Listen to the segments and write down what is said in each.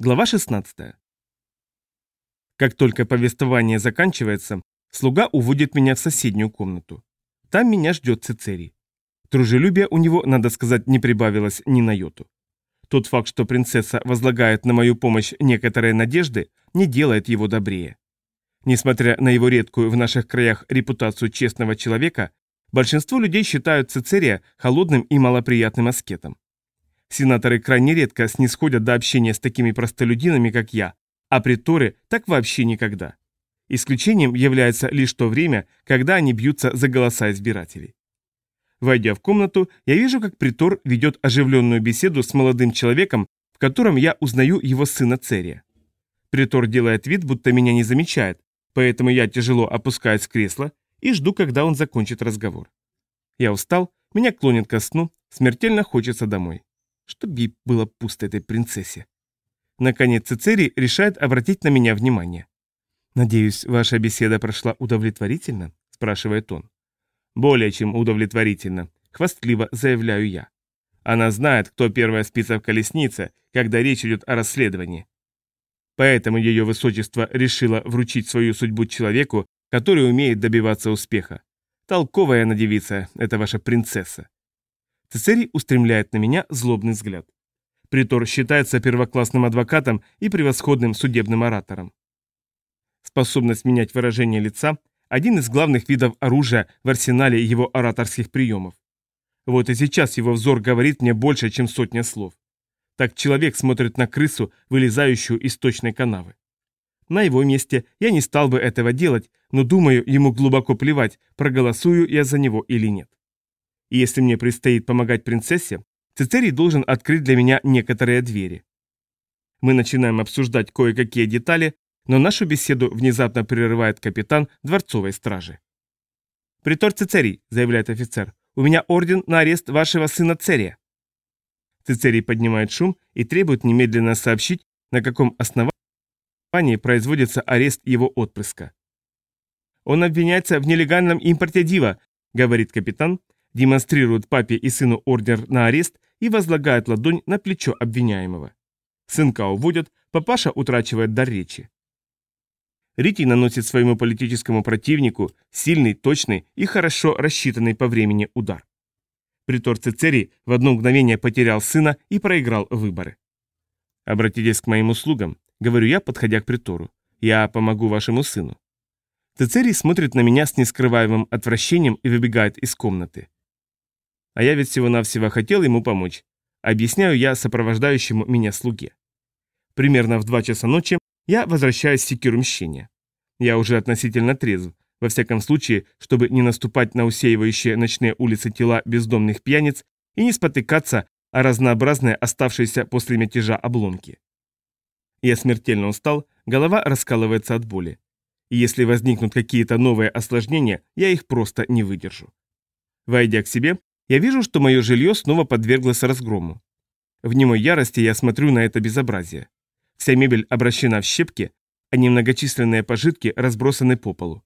Глава 16. Как только повествование заканчивается, слуга уводит меня в соседнюю комнату. Там меня ждет Цицерий. Дружелюбие у него, надо сказать, не прибавилось ни на йоту. Тот факт, что принцесса возлагает на мою помощь некоторые надежды, не делает его добрее. Несмотря на его редкую в наших краях репутацию честного человека, большинство людей считают Цицерия холодным и малоприятным аскетом. Сенаторы крайне редко снисходят до общения с такими простолюдинами, как я, а приторы так вообще никогда. Исключением является лишь то время, когда они бьются за голоса избирателей. Войдя в комнату, я вижу, как притор ведет оживленную беседу с молодым человеком, в котором я узнаю его сына Церия. Притор делает вид, будто меня не замечает, поэтому я тяжело опускаюсь в кресло и жду, когда он закончит разговор. Я устал, меня клонит ко сну, смертельно хочется домой чтоб ей было пусто этой принцессе. Наконец Цицерий решает обратить на меня внимание. «Надеюсь, ваша беседа прошла удовлетворительно?» – спрашивает он. «Более чем удовлетворительно», – хвастливо заявляю я. Она знает, кто первая спица в колеснице, когда речь идет о расследовании. Поэтому ее высочество решило вручить свою судьбу человеку, который умеет добиваться успеха. Толковая она девица, это ваша принцесса. Цесарий устремляет на меня злобный взгляд. Притор считается первоклассным адвокатом и превосходным судебным оратором. Способность менять выражение лица – один из главных видов оружия в арсенале его ораторских приемов. Вот и сейчас его взор говорит мне больше, чем сотня слов. Так человек смотрит на крысу, вылезающую из точной канавы. На его месте я не стал бы этого делать, но думаю, ему глубоко плевать, проголосую я за него или нет. И если мне предстоит помогать принцессе, Цицерий должен открыть для меня некоторые двери. Мы начинаем обсуждать кое-какие детали, но нашу беседу внезапно прерывает капитан дворцовой стражи. «Притор Цицерий», — заявляет офицер, — «у меня орден на арест вашего сына Церия». Цицерий поднимает шум и требует немедленно сообщить, на каком основании производится арест его отпрыска. «Он обвиняется в нелегальном импорте дива», — говорит капитан, демонстрирует папе и сыну ордер на арест и возлагает ладонь на плечо обвиняемого. Сынка уводят, папаша утрачивает дар речи. Рити наносит своему политическому противнику сильный, точный и хорошо рассчитанный по времени удар. Притор Цицерий в одно мгновение потерял сына и проиграл выборы. «Обратитесь к моим услугам», — говорю я, подходя к притору. «Я помогу вашему сыну». Цицерий смотрит на меня с нескрываемым отвращением и выбегает из комнаты. А я ведь всего-навсего хотел ему помочь. Объясняю я сопровождающему меня слуге. Примерно в два часа ночи я возвращаюсь в секиру мщения. Я уже относительно трезв, во всяком случае, чтобы не наступать на усеивающие ночные улицы тела бездомных пьяниц и не спотыкаться о разнообразные оставшиеся после мятежа обломки. Я смертельно устал, голова раскалывается от боли. И если возникнут какие-то новые осложнения, я их просто не выдержу. Войдя к себе, я вижу, что мое жилье снова подверглось разгрому. В немой ярости я смотрю на это безобразие. Вся мебель обращена в щепки, а немногочисленные пожитки разбросаны по полу.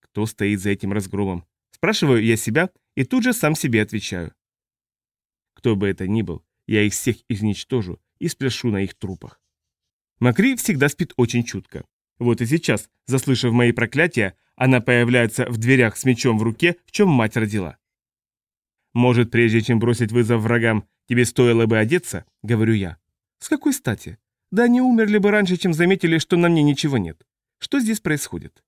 Кто стоит за этим разгромом? Спрашиваю я себя и тут же сам себе отвечаю. Кто бы это ни был, я их всех изничтожу и спляшу на их трупах. Макри всегда спит очень чутко. Вот и сейчас, заслышав мои проклятия, она появляется в дверях с мечом в руке, в чем мать родила. «Может, прежде чем бросить вызов врагам, тебе стоило бы одеться?» — говорю я. «С какой стати? Да они умерли бы раньше, чем заметили, что на мне ничего нет. Что здесь происходит?»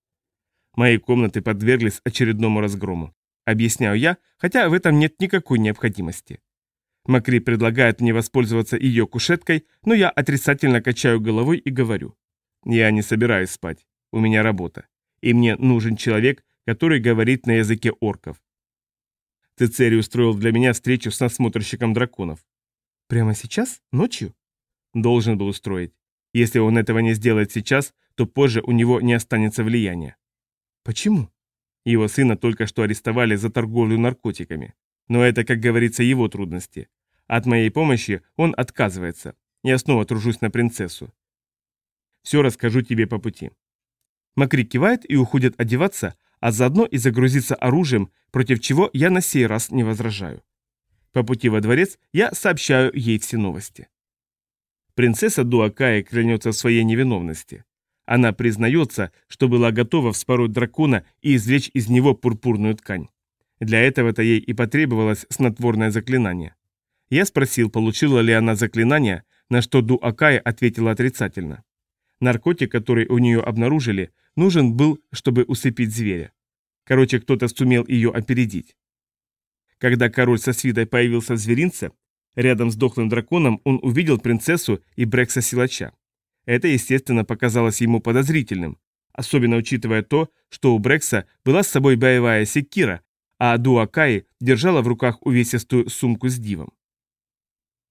Мои комнаты подверглись очередному разгрому. Объясняю я, хотя в этом нет никакой необходимости. Макри предлагает мне воспользоваться ее кушеткой, но я отрицательно качаю головой и говорю. Я не собираюсь спать. У меня работа. И мне нужен человек, который говорит на языке орков. Цицерий устроил для меня встречу с насмотрщиком драконов. Прямо сейчас? Ночью? Должен был устроить. Если он этого не сделает сейчас, то позже у него не останется влияния. Почему? Его сына только что арестовали за торговлю наркотиками. Но это, как говорится, его трудности. От моей помощи он отказывается. Я снова тружусь на принцессу. Все расскажу тебе по пути. Макри кивает и уходит одеваться, а заодно и загрузиться оружием, против чего я на сей раз не возражаю. По пути во дворец я сообщаю ей все новости. Принцесса Дуакая клянется в своей невиновности. Она признается, что была готова вспороть дракона и извлечь из него пурпурную ткань. Для этого-то ей и потребовалось снотворное заклинание. Я спросил, получила ли она заклинание, на что Дуакая ответила отрицательно. Наркотик, который у нее обнаружили, нужен был, чтобы усыпить зверя. Короче, кто-то сумел ее опередить. Когда король со свитой появился в зверинце, рядом с дохлым драконом он увидел принцессу и Брекса-силача. Это, естественно, показалось ему подозрительным, особенно учитывая то, что у Брекса была с собой боевая секира, а Дуакаи держала в руках увесистую сумку с дивом.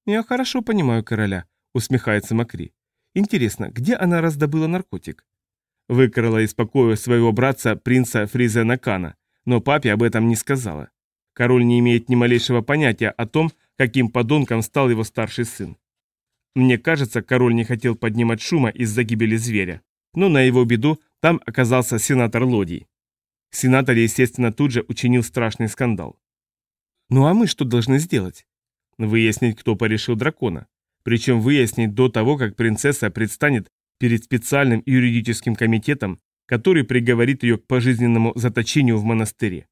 «Я хорошо понимаю короля», — усмехается Макри. «Интересно, где она раздобыла наркотик?» Выкрала из покоя своего братца, принца Фриза Накана, но папе об этом не сказала. Король не имеет ни малейшего понятия о том, каким подонком стал его старший сын. Мне кажется, король не хотел поднимать шума из-за гибели зверя, но на его беду там оказался сенатор Лодий. Сенатор, естественно, тут же учинил страшный скандал. «Ну а мы что должны сделать?» «Выяснить, кто порешил дракона. Причем выяснить до того, как принцесса предстанет перед специальным юридическим комитетом, который приговорит ее к пожизненному заточению в монастыре.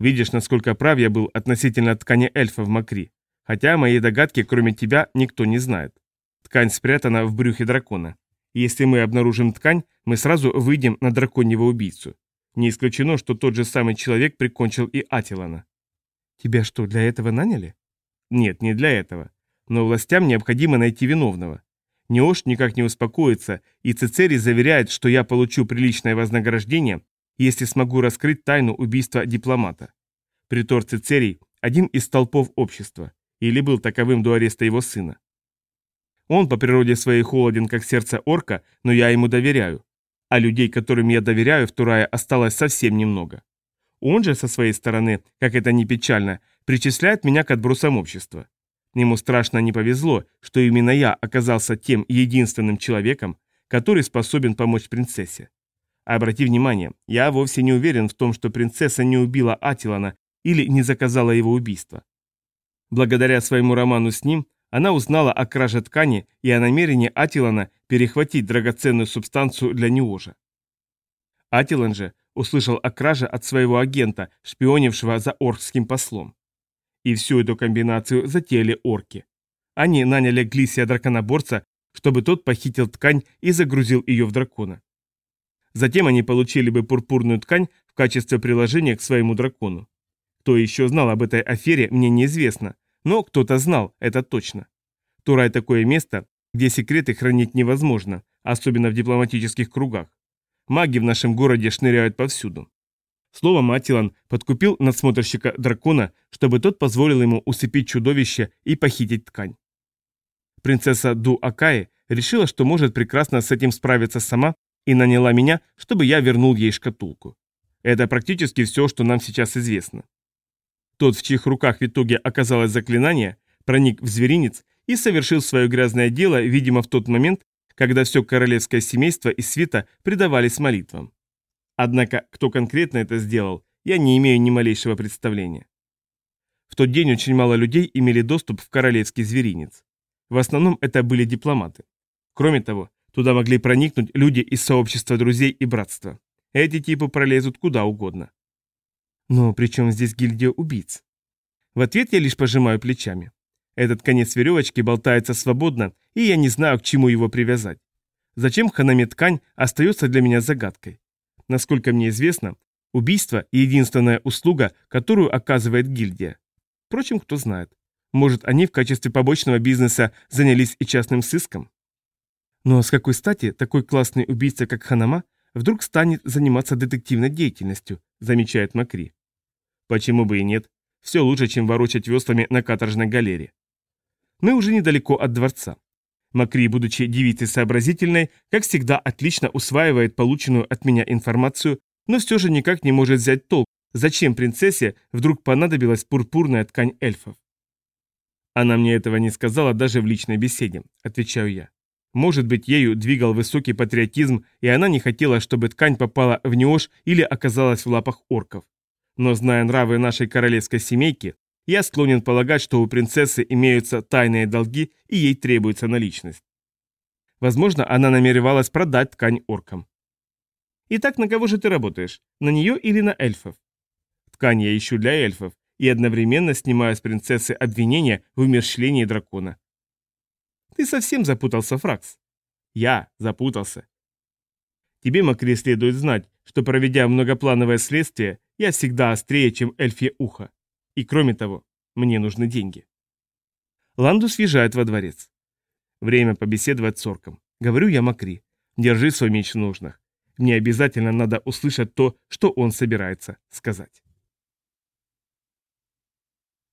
Видишь, насколько прав я был относительно ткани эльфа в Макри, хотя мои догадки, кроме тебя, никто не знает. Ткань спрятана в брюхе дракона. Если мы обнаружим ткань, мы сразу выйдем на драконьего убийцу. Не исключено, что тот же самый человек прикончил и Атилана. Тебя что, для этого наняли? Нет, не для этого. Но властям необходимо найти виновного. Неош никак не успокоится, и Цицерий заверяет, что я получу приличное вознаграждение, если смогу раскрыть тайну убийства дипломата. Притор Цицерий – один из столпов общества, или был таковым до ареста его сына. Он по природе своей холоден, как сердце орка, но я ему доверяю а людей, которым я доверяю, в Турае осталось совсем немного. Он же, со своей стороны, как это ни печально, причисляет меня к отбросам общества. Ему страшно не повезло, что именно я оказался тем единственным человеком, который способен помочь принцессе. Обрати внимание, я вовсе не уверен в том, что принцесса не убила Атилана или не заказала его убийство. Благодаря своему роману с ним, она узнала о краже ткани и о намерении Атилана перехватить драгоценную субстанцию для Неожа. Атилан же услышал о краже от своего агента, шпионившего за оркским послом. И всю эту комбинацию затеяли орки. Они наняли Глисия драконоборца, чтобы тот похитил ткань и загрузил ее в дракона. Затем они получили бы пурпурную ткань в качестве приложения к своему дракону. Кто еще знал об этой афере, мне неизвестно, но кто-то знал, это точно. Турай такое место, где секреты хранить невозможно, особенно в дипломатических кругах. Маги в нашем городе шныряют повсюду. Словом, Атилан подкупил надсмотрщика дракона, чтобы тот позволил ему усыпить чудовище и похитить ткань. Принцесса Ду Акаи решила, что может прекрасно с этим справиться сама и наняла меня, чтобы я вернул ей шкатулку. Это практически все, что нам сейчас известно. Тот, в чьих руках в итоге оказалось заклинание, проник в зверинец и совершил свое грязное дело, видимо, в тот момент, когда все королевское семейство и свита предавались молитвам. Однако, кто конкретно это сделал, я не имею ни малейшего представления. В тот день очень мало людей имели доступ в королевский зверинец. В основном это были дипломаты. Кроме того, туда могли проникнуть люди из сообщества друзей и братства. Эти типы пролезут куда угодно. Но при чем здесь гильдия убийц? В ответ я лишь пожимаю плечами. Этот конец веревочки болтается свободно, и я не знаю, к чему его привязать. Зачем ханаме ткань остается для меня загадкой. Насколько мне известно, убийство – единственная услуга, которую оказывает гильдия. Впрочем, кто знает. Может, они в качестве побочного бизнеса занялись и частным сыском? Но с какой стати такой классный убийца, как Ханама, вдруг станет заниматься детективной деятельностью, замечает Макри. Почему бы и нет? Все лучше, чем ворочать веслами на каторжной галере. Мы уже недалеко от дворца. Макри, будучи девицей сообразительной, как всегда отлично усваивает полученную от меня информацию, но все же никак не может взять толк, зачем принцессе вдруг понадобилась пурпурная ткань эльфов. Она мне этого не сказала даже в личной беседе, отвечаю я. Может быть, ею двигал высокий патриотизм, и она не хотела, чтобы ткань попала в неож или оказалась в лапах орков. Но зная нравы нашей королевской семейки, Я склонен полагать, что у принцессы имеются тайные долги и ей требуется наличность. Возможно, она намеревалась продать ткань оркам. Итак, на кого же ты работаешь? На нее или на эльфов? Ткань я ищу для эльфов и одновременно снимаю с принцессы обвинения в умерщвлении дракона. Ты совсем запутался, Фракс. Я запутался. Тебе, Макри, следует знать, что проведя многоплановое следствие, я всегда острее, чем эльфье ухо. И кроме того, мне нужны деньги. Ландус въезжает во дворец. Время побеседовать с орком. Говорю я Макри. Держи свой меч в ножнах. Мне обязательно надо услышать то, что он собирается сказать.